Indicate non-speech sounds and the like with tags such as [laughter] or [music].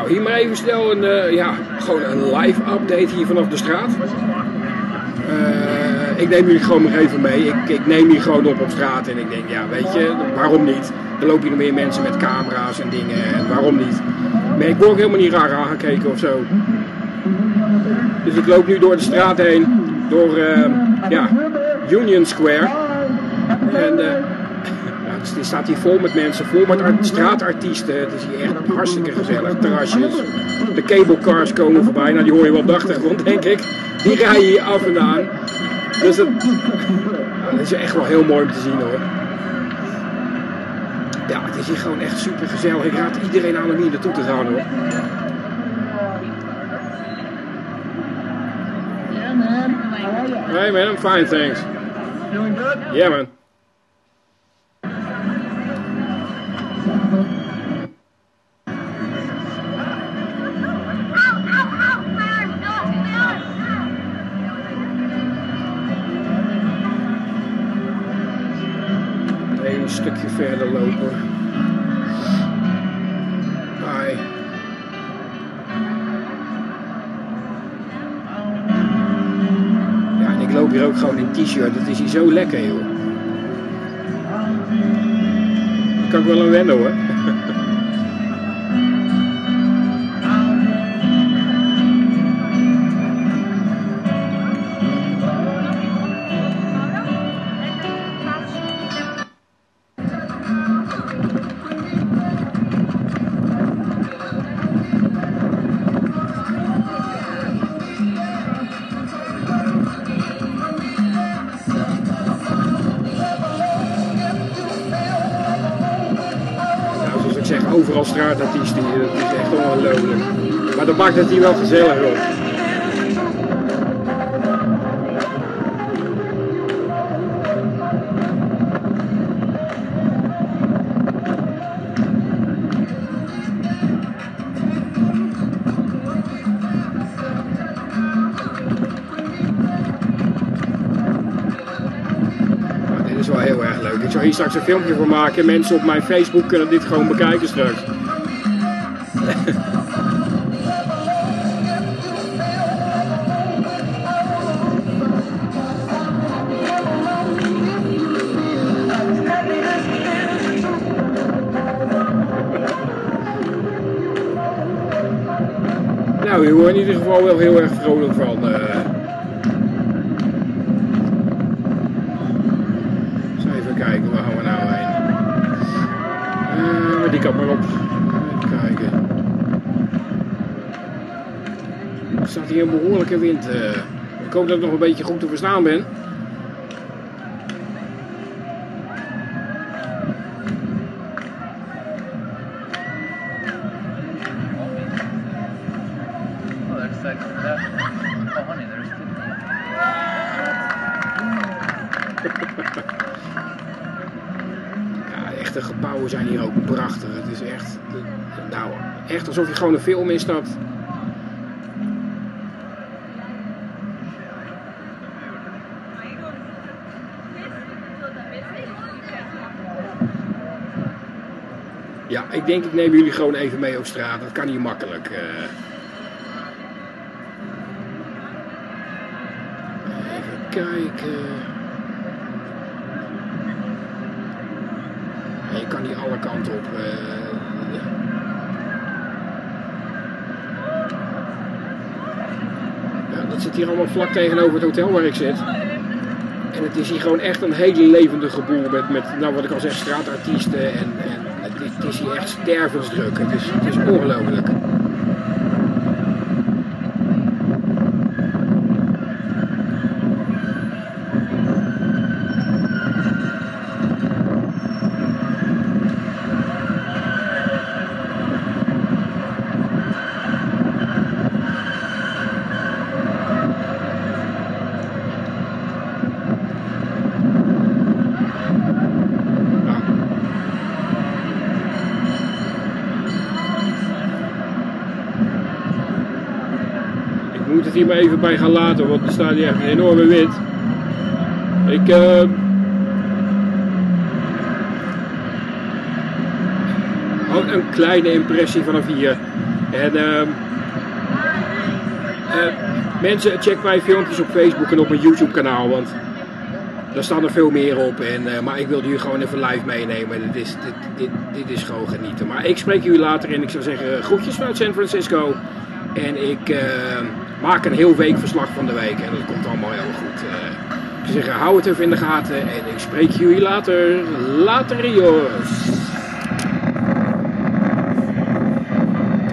Nou, hier maar even snel een, uh, ja, gewoon een live update hier vanaf de straat. Uh, ik neem jullie gewoon maar even mee. Ik, ik neem jullie gewoon op op straat en ik denk, ja, weet je, waarom niet? Er lopen hier nog meer mensen met camera's en dingen, en waarom niet? Maar ik word ook helemaal niet raar aangekeken of zo. Dus ik loop nu door de straat heen, door, uh, ja, Union Square. En het staat hier vol met mensen, vol met straatartiesten. Het is hier echt hartstikke gezellig. Terrasjes. De cablecars komen voorbij. Nou, die hoor je wel op de achtergrond, denk ik. Die rijden hier af en aan. Dus het, nou, is echt wel heel mooi om te zien hoor. Ja, het is hier gewoon echt super gezellig. Ik raad iedereen aan om hier naartoe te gaan hoor. Hey man, I'm fine, thanks. Feeling good? Yeah, man. Verder lopen. Ja, en ik loop hier ook gewoon in t-shirt. Het is hier zo lekker, joh. Daar kan ik wel aan wennen, hoor. Overal straatartiesten hier. Dat is echt. Maar dat maakt het hier wel gezellig, hoor. Wel heel erg leuk. Ik zal hier straks een filmpje voor maken. Mensen op mijn Facebook kunnen dit gewoon bekijken straks. Nou, je wordt in ieder geval wel heel erg vrolijk van. eh. Eens even kijken, waar gaan we nou heen? Die kant maar op. Even kijken. Er staat hier een behoorlijke wind. eh. ik hoop dat ik nog een beetje goed te verstaan ben. Oh, [laughs] echte gebouwen zijn hier ook prachtig. Het is echt, nou, echt alsof je gewoon een film instapt. Ja, ik denk ik neem jullie gewoon even mee op straat. Dat kan hier makkelijk. eh. Even kijken. Ja, je kan hier alle kanten op. eh. Ja, dat zit hier allemaal vlak tegenover het hotel waar ik zit. En het is hier gewoon echt een hele levendige boel met, met nou wat ik al zeg, straatartiesten. En, en het, is, het is hier echt stervensdruk. Het is, het is ongelooflijk. Het hier maar even bij gaan laten, want er staat hier echt een enorme wind. Ik, had een kleine impressie vanaf hier. En ehm, eh, mensen, check mijn filmpjes op Facebook en op mijn YouTube kanaal, want daar staan er veel meer op. En, eh, maar ik wilde jullie gewoon even live meenemen. Dit is, dit, dit, dit is gewoon genieten. Maar ik spreek jullie later en ik zou zeggen groetjes vanuit San Francisco. En ik eh, maak een heel weekverslag van de week en dat komt allemaal heel goed. Eh, ik zou zeggen, hou het even in de gaten en ik spreek jullie later. Later, jongens.